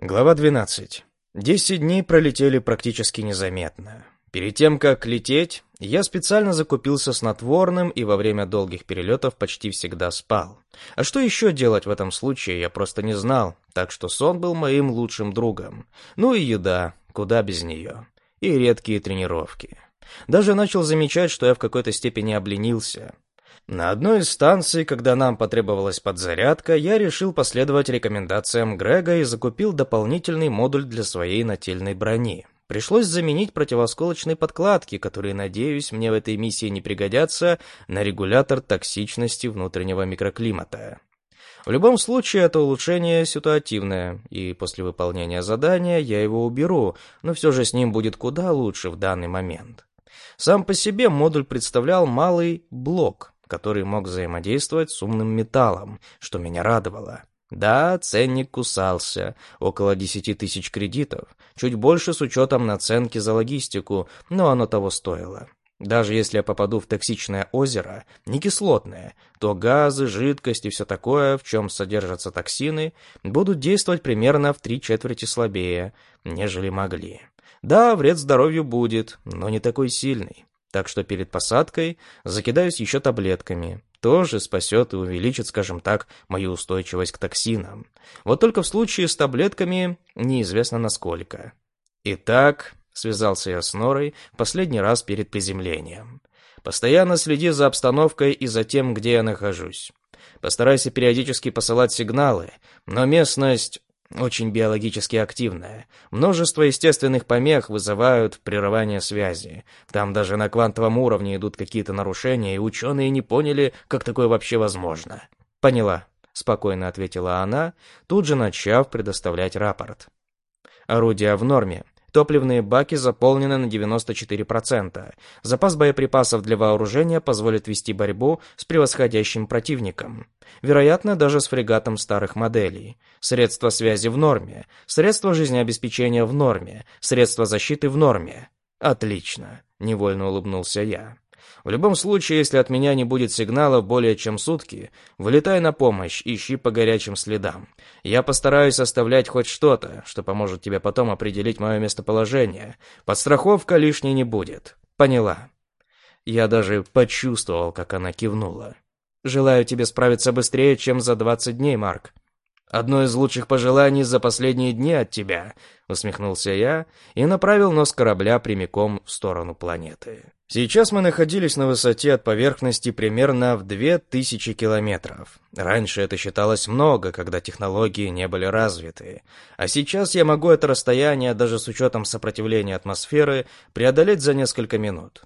Глава 12. Десять дней пролетели практически незаметно. Перед тем, как лететь, я специально закупился снотворным и во время долгих перелетов почти всегда спал. А что еще делать в этом случае, я просто не знал, так что сон был моим лучшим другом. Ну и еда, куда без нее. И редкие тренировки. Даже начал замечать, что я в какой-то степени обленился. На одной из станций, когда нам потребовалась подзарядка, я решил последовать рекомендациям Грега и закупил дополнительный модуль для своей нательной брони. Пришлось заменить противосколочные подкладки, которые, надеюсь, мне в этой миссии не пригодятся, на регулятор токсичности внутреннего микроклимата. В любом случае, это улучшение ситуативное, и после выполнения задания я его уберу, но все же с ним будет куда лучше в данный момент. Сам по себе модуль представлял малый блок, который мог взаимодействовать с умным металлом, что меня радовало. Да, ценник кусался, около десяти тысяч кредитов, чуть больше с учетом наценки за логистику, но оно того стоило. Даже если я попаду в токсичное озеро, не кислотное, то газы, жидкость и все такое, в чем содержатся токсины, будут действовать примерно в три четверти слабее, нежели могли. Да, вред здоровью будет, но не такой сильный. Так что перед посадкой закидаюсь еще таблетками. Тоже спасет и увеличит, скажем так, мою устойчивость к токсинам. Вот только в случае с таблетками неизвестно насколько. Итак, связался я с Норой последний раз перед приземлением. Постоянно следи за обстановкой и за тем, где я нахожусь. Постарайся периодически посылать сигналы, но местность очень биологически активная. Множество естественных помех вызывают прерывание связи. Там даже на квантовом уровне идут какие-то нарушения, и ученые не поняли, как такое вообще возможно. «Поняла», — спокойно ответила она, тут же начав предоставлять рапорт. Орудия в норме. Топливные баки заполнены на 94%. Запас боеприпасов для вооружения позволит вести борьбу с превосходящим противником. Вероятно, даже с фрегатом старых моделей. Средства связи в норме. Средства жизнеобеспечения в норме. Средства защиты в норме. Отлично, невольно улыбнулся я. В любом случае, если от меня не будет сигнала более чем сутки, вылетай на помощь, ищи по горячим следам. Я постараюсь оставлять хоть что-то, что поможет тебе потом определить мое местоположение. Подстраховка лишней не будет. Поняла. Я даже почувствовал, как она кивнула. Желаю тебе справиться быстрее, чем за двадцать дней, Марк. Одно из лучших пожеланий за последние дни от тебя, усмехнулся я и направил нос корабля прямиком в сторону планеты. Сейчас мы находились на высоте от поверхности примерно в 2000 километров. Раньше это считалось много, когда технологии не были развиты. А сейчас я могу это расстояние, даже с учетом сопротивления атмосферы, преодолеть за несколько минут.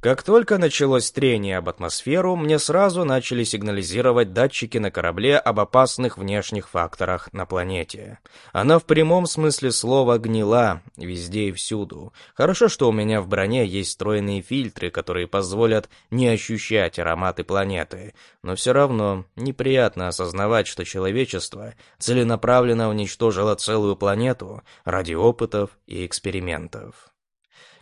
Как только началось трение об атмосферу, мне сразу начали сигнализировать датчики на корабле об опасных внешних факторах на планете. Она в прямом смысле слова гнила, везде и всюду. Хорошо, что у меня в броне есть встроенные фильтры, которые позволят не ощущать ароматы планеты, но все равно неприятно осознавать, что человечество целенаправленно уничтожило целую планету ради опытов и экспериментов.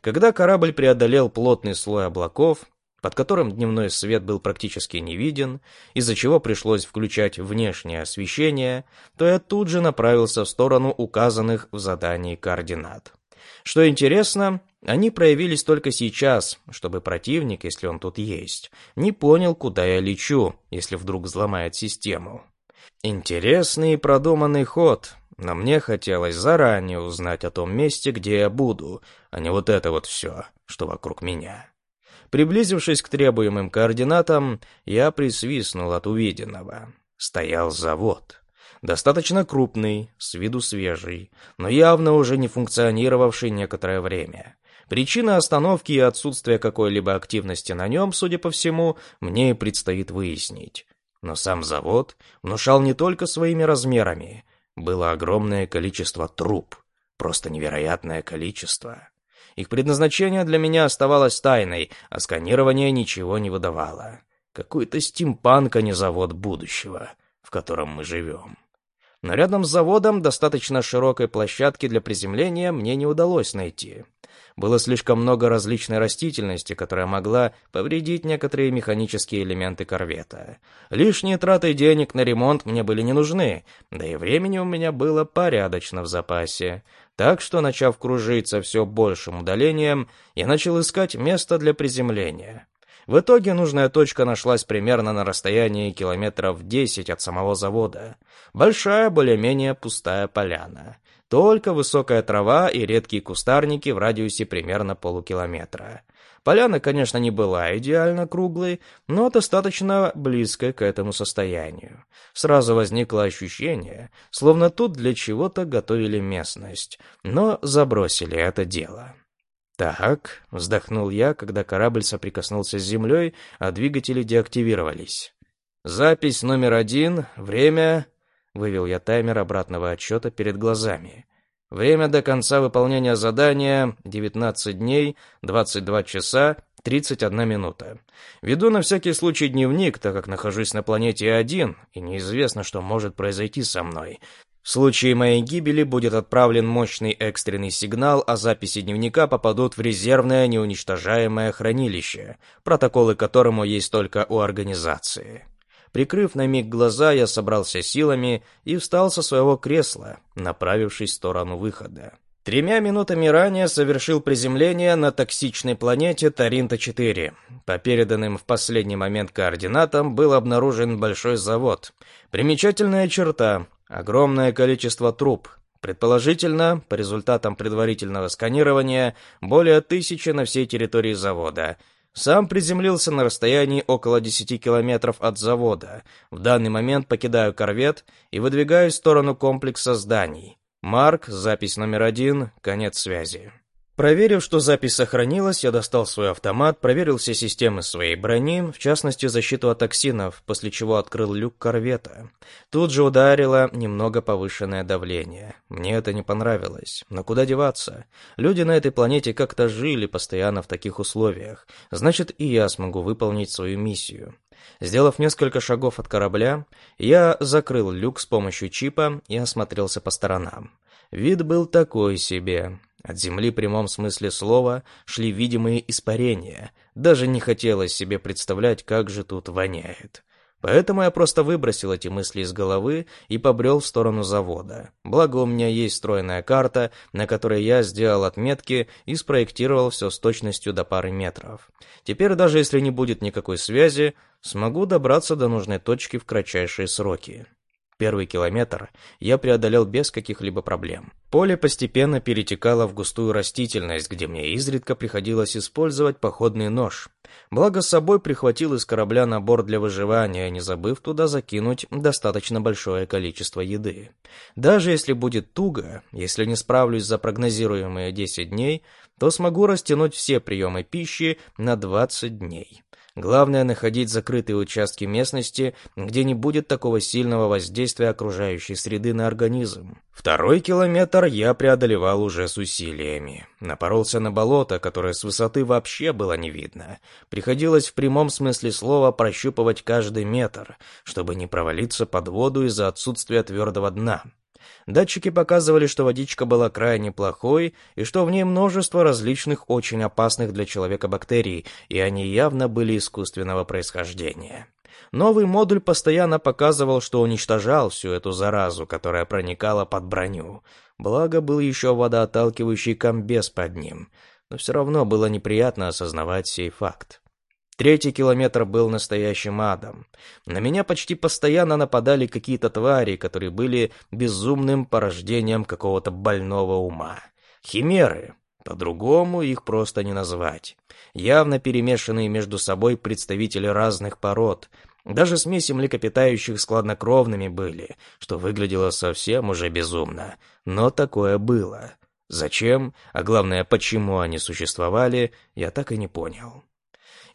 Когда корабль преодолел плотный слой облаков, под которым дневной свет был практически не виден, из-за чего пришлось включать внешнее освещение, то я тут же направился в сторону указанных в задании координат. Что интересно, они проявились только сейчас, чтобы противник, если он тут есть, не понял, куда я лечу, если вдруг взломает систему. Интересный и продуманный ход, но мне хотелось заранее узнать о том месте, где я буду, а не вот это вот все, что вокруг меня. Приблизившись к требуемым координатам, я присвистнул от увиденного. Стоял завод. Достаточно крупный, с виду свежий, но явно уже не функционировавший некоторое время. Причина остановки и отсутствия какой-либо активности на нем, судя по всему, мне предстоит выяснить. Но сам завод внушал не только своими размерами — было огромное количество труб, просто невероятное количество. Их предназначение для меня оставалось тайной, а сканирование ничего не выдавало. Какой-то стимпанк, а не завод будущего, в котором мы живем. Но рядом с заводом достаточно широкой площадки для приземления мне не удалось найти. Было слишком много различной растительности, которая могла повредить некоторые механические элементы корвета. Лишние траты денег на ремонт мне были не нужны, да и времени у меня было порядочно в запасе. Так что, начав кружиться все большим удалением, я начал искать место для приземления. В итоге нужная точка нашлась примерно на расстоянии километров 10 от самого завода. Большая, более-менее пустая поляна. Только высокая трава и редкие кустарники в радиусе примерно полукилометра. Поляна, конечно, не была идеально круглой, но достаточно близкой к этому состоянию. Сразу возникло ощущение, словно тут для чего-то готовили местность, но забросили это дело. «Так», — вздохнул я, когда корабль соприкоснулся с землей, а двигатели деактивировались. «Запись номер один, время...» — вывел я таймер обратного отсчета перед глазами. «Время до конца выполнения задания — 19 дней, 22 часа, 31 минута. Веду на всякий случай дневник, так как нахожусь на планете один, и неизвестно, что может произойти со мной. В случае моей гибели будет отправлен мощный экстренный сигнал, а записи дневника попадут в резервное неуничтожаемое хранилище, протоколы которому есть только у организации. Прикрыв на миг глаза, я собрался силами и встал со своего кресла, направившись в сторону выхода. Тремя минутами ранее совершил приземление на токсичной планете Таринта-4. По переданным в последний момент координатам был обнаружен большой завод. Примечательная черта Огромное количество труб. Предположительно, по результатам предварительного сканирования, более тысячи на всей территории завода. Сам приземлился на расстоянии около 10 километров от завода. В данный момент покидаю корвет и выдвигаюсь в сторону комплекса зданий. Марк, запись номер один, конец связи. Проверив, что запись сохранилась, я достал свой автомат, проверил все системы своей брони, в частности защиту от токсинов, после чего открыл люк корвета. Тут же ударило немного повышенное давление. Мне это не понравилось. Но куда деваться? Люди на этой планете как-то жили постоянно в таких условиях. Значит, и я смогу выполнить свою миссию. Сделав несколько шагов от корабля, я закрыл люк с помощью чипа и осмотрелся по сторонам. Вид был такой себе. От земли в прямом смысле слова шли видимые испарения. Даже не хотелось себе представлять, как же тут воняет. Поэтому я просто выбросил эти мысли из головы и побрел в сторону завода. Благо у меня есть стройная карта, на которой я сделал отметки и спроектировал все с точностью до пары метров. Теперь даже если не будет никакой связи, смогу добраться до нужной точки в кратчайшие сроки. Первый километр я преодолел без каких-либо проблем. Поле постепенно перетекало в густую растительность, где мне изредка приходилось использовать походный нож. Благо с собой прихватил из корабля набор для выживания, не забыв туда закинуть достаточно большое количество еды. Даже если будет туго, если не справлюсь за прогнозируемые 10 дней, то смогу растянуть все приемы пищи на 20 дней. Главное находить закрытые участки местности, где не будет такого сильного воздействия окружающей среды на организм. Второй километр я преодолевал уже с усилиями. Напоролся на болото, которое с высоты вообще было не видно. Приходилось в прямом смысле слова прощупывать каждый метр, чтобы не провалиться под воду из-за отсутствия твердого дна. Датчики показывали, что водичка была крайне плохой и что в ней множество различных очень опасных для человека бактерий, и они явно были искусственного происхождения. Новый модуль постоянно показывал, что уничтожал всю эту заразу, которая проникала под броню. Благо, был еще водоотталкивающий комбез под ним. Но все равно было неприятно осознавать сей факт. Третий километр был настоящим адом. На меня почти постоянно нападали какие-то твари, которые были безумным порождением какого-то больного ума. Химеры. По-другому их просто не назвать. Явно перемешанные между собой представители разных пород. Даже смеси млекопитающих с кладнокровными были, что выглядело совсем уже безумно. Но такое было. Зачем, а главное, почему они существовали, я так и не понял.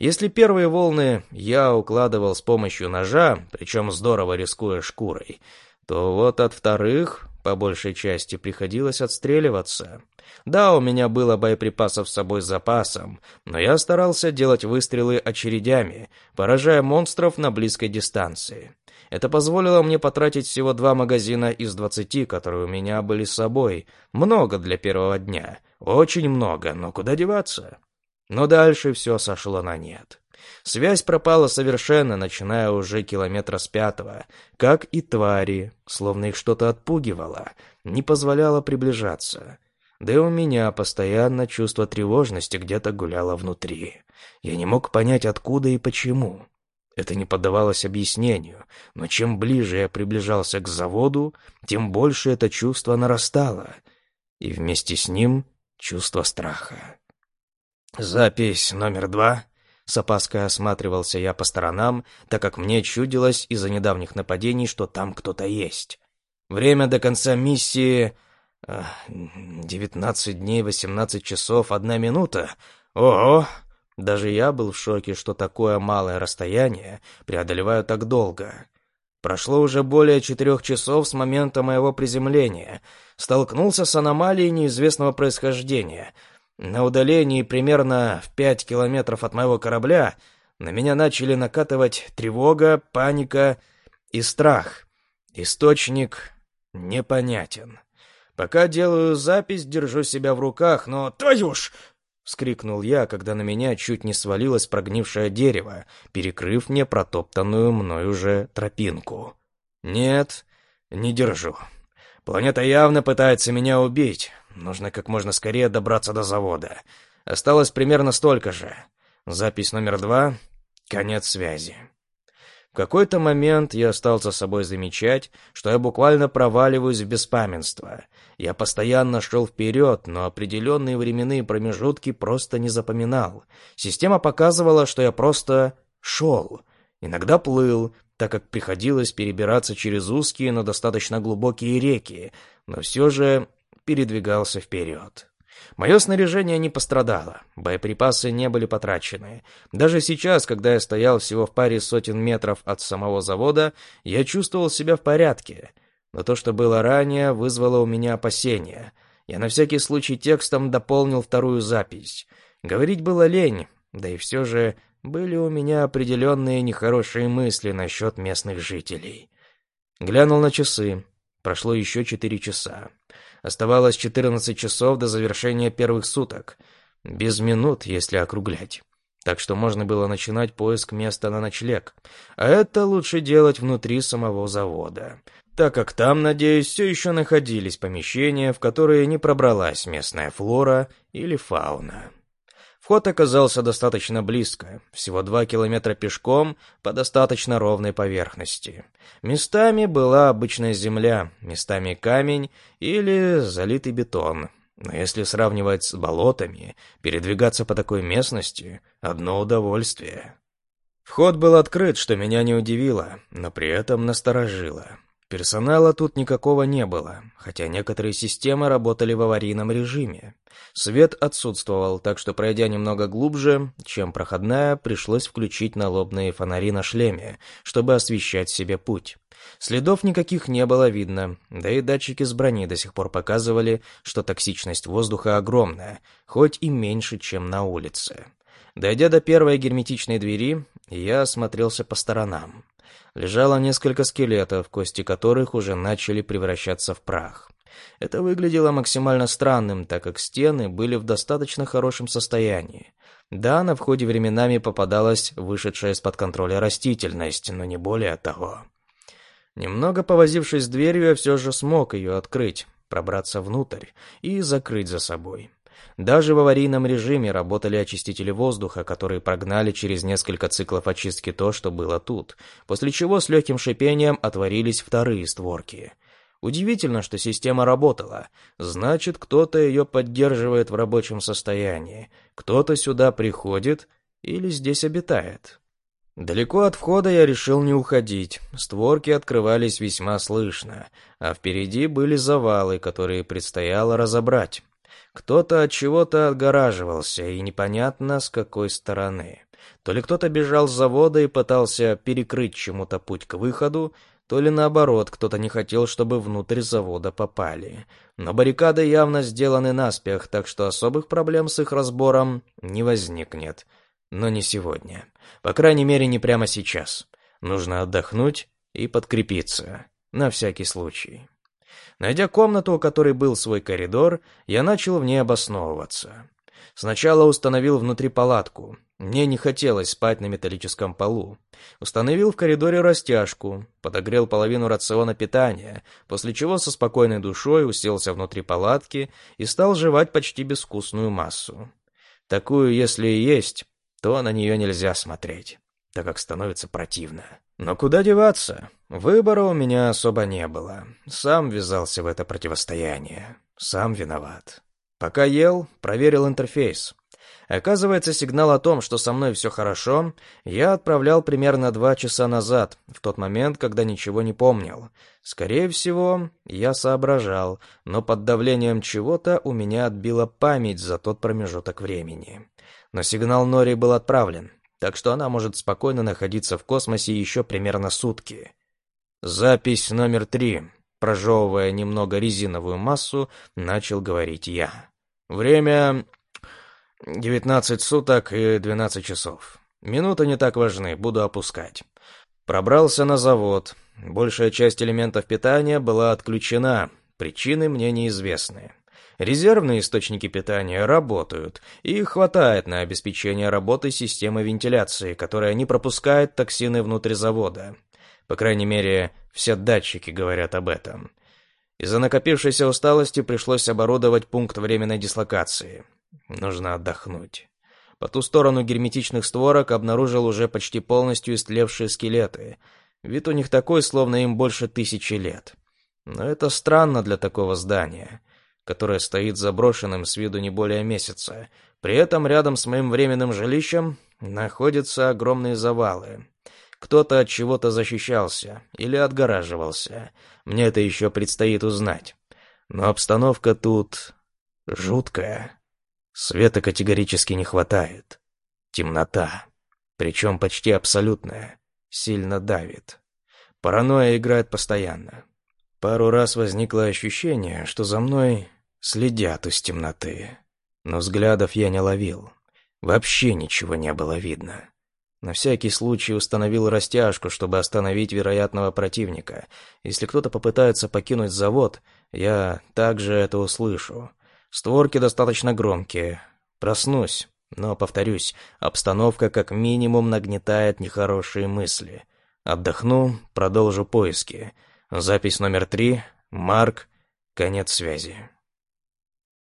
Если первые волны я укладывал с помощью ножа, причем здорово рискуя шкурой, то вот от вторых, по большей части, приходилось отстреливаться. Да, у меня было боеприпасов с собой с запасом, но я старался делать выстрелы очередями, поражая монстров на близкой дистанции. Это позволило мне потратить всего два магазина из двадцати, которые у меня были с собой. Много для первого дня. Очень много, но куда деваться? Но дальше все сошло на нет. Связь пропала совершенно, начиная уже километра с пятого, как и твари, словно их что-то отпугивало, не позволяло приближаться. Да и у меня постоянно чувство тревожности где-то гуляло внутри. Я не мог понять, откуда и почему. Это не поддавалось объяснению, но чем ближе я приближался к заводу, тем больше это чувство нарастало, и вместе с ним чувство страха. Запись номер два. С опаской осматривался я по сторонам, так как мне чудилось из-за недавних нападений, что там кто-то есть. Время до конца миссии... Девятнадцать дней, восемнадцать часов, одна минута. Ого! Даже я был в шоке, что такое малое расстояние преодолеваю так долго. Прошло уже более четырех часов с момента моего приземления. Столкнулся с аномалией неизвестного происхождения. На удалении примерно в пять километров от моего корабля на меня начали накатывать тревога, паника и страх. Источник непонятен. Пока делаю запись, держу себя в руках, но твою ж! — вскрикнул я, когда на меня чуть не свалилось прогнившее дерево, перекрыв мне протоптанную мной уже тропинку. «Нет, не держу. Планета явно пытается меня убить. Нужно как можно скорее добраться до завода. Осталось примерно столько же. Запись номер два. Конец связи». В какой-то момент я стал за собой замечать, что я буквально проваливаюсь в беспамятство. Я постоянно шел вперед, но определенные временные промежутки просто не запоминал. Система показывала, что я просто шел. Иногда плыл, так как приходилось перебираться через узкие, но достаточно глубокие реки, но все же передвигался вперед. Мое снаряжение не пострадало, боеприпасы не были потрачены. Даже сейчас, когда я стоял всего в паре сотен метров от самого завода, я чувствовал себя в порядке. Но то, что было ранее, вызвало у меня опасения. Я на всякий случай текстом дополнил вторую запись. Говорить было лень, да и все же были у меня определенные нехорошие мысли насчет местных жителей. Глянул на часы. Прошло еще четыре часа. Оставалось 14 часов до завершения первых суток. Без минут, если округлять. Так что можно было начинать поиск места на ночлег. А это лучше делать внутри самого завода. Так как там, надеюсь, все еще находились помещения, в которые не пробралась местная флора или фауна. Вход оказался достаточно близко, всего два километра пешком по достаточно ровной поверхности. Местами была обычная земля, местами камень или залитый бетон. Но если сравнивать с болотами, передвигаться по такой местности — одно удовольствие. Вход был открыт, что меня не удивило, но при этом насторожило. Персонала тут никакого не было, хотя некоторые системы работали в аварийном режиме. Свет отсутствовал, так что, пройдя немного глубже, чем проходная, пришлось включить налобные фонари на шлеме, чтобы освещать себе путь. Следов никаких не было видно, да и датчики с брони до сих пор показывали, что токсичность воздуха огромная, хоть и меньше, чем на улице. Дойдя до первой герметичной двери, я осмотрелся по сторонам лежало несколько скелетов, кости которых уже начали превращаться в прах. Это выглядело максимально странным, так как стены были в достаточно хорошем состоянии. Да, на входе временами попадалась вышедшая из-под контроля растительность, но не более того. Немного повозившись с дверью, я все же смог ее открыть, пробраться внутрь и закрыть за собой. Даже в аварийном режиме работали очистители воздуха, которые прогнали через несколько циклов очистки то, что было тут, после чего с легким шипением отворились вторые створки. Удивительно, что система работала. Значит, кто-то ее поддерживает в рабочем состоянии. Кто-то сюда приходит или здесь обитает. Далеко от входа я решил не уходить. Створки открывались весьма слышно, а впереди были завалы, которые предстояло разобрать. Кто-то от чего-то отгораживался, и непонятно с какой стороны. То ли кто-то бежал с завода и пытался перекрыть чему-то путь к выходу, то ли наоборот, кто-то не хотел, чтобы внутрь завода попали. Но баррикады явно сделаны наспех, так что особых проблем с их разбором не возникнет. Но не сегодня. По крайней мере, не прямо сейчас. Нужно отдохнуть и подкрепиться, на всякий случай. Найдя комнату, у которой был свой коридор, я начал в ней обосновываться. Сначала установил внутри палатку. Мне не хотелось спать на металлическом полу. Установил в коридоре растяжку, подогрел половину рациона питания, после чего со спокойной душой уселся внутри палатки и стал жевать почти безвкусную массу. Такую, если и есть, то на нее нельзя смотреть, так как становится противно. Но куда деваться? Выбора у меня особо не было. Сам ввязался в это противостояние. Сам виноват. Пока ел, проверил интерфейс. Оказывается, сигнал о том, что со мной все хорошо, я отправлял примерно два часа назад, в тот момент, когда ничего не помнил. Скорее всего, я соображал, но под давлением чего-то у меня отбила память за тот промежуток времени. Но сигнал Нори был отправлен, так что она может спокойно находиться в космосе еще примерно сутки. Запись номер три. Прожевывая немного резиновую массу, начал говорить я. Время 19 суток и 12 часов. Минуты не так важны, буду опускать. Пробрался на завод. Большая часть элементов питания была отключена. Причины мне неизвестны. Резервные источники питания работают, и хватает на обеспечение работы системы вентиляции, которая не пропускает токсины внутрь завода. По крайней мере, все датчики говорят об этом. Из-за накопившейся усталости пришлось оборудовать пункт временной дислокации. Нужно отдохнуть. По ту сторону герметичных створок обнаружил уже почти полностью истлевшие скелеты. Вид у них такой, словно им больше тысячи лет. Но это странно для такого здания, которое стоит заброшенным с виду не более месяца. При этом рядом с моим временным жилищем находятся огромные завалы. Кто-то от чего-то защищался или отгораживался. Мне это еще предстоит узнать. Но обстановка тут жуткая. Света категорически не хватает. Темнота. Причем почти абсолютная. Сильно давит. Паранойя играет постоянно. Пару раз возникло ощущение, что за мной следят из темноты. Но взглядов я не ловил. Вообще ничего не было видно. На всякий случай установил растяжку, чтобы остановить вероятного противника. Если кто-то попытается покинуть завод, я также это услышу. Створки достаточно громкие. Проснусь, но, повторюсь, обстановка как минимум нагнетает нехорошие мысли. Отдохну, продолжу поиски. Запись номер три. Марк. Конец связи.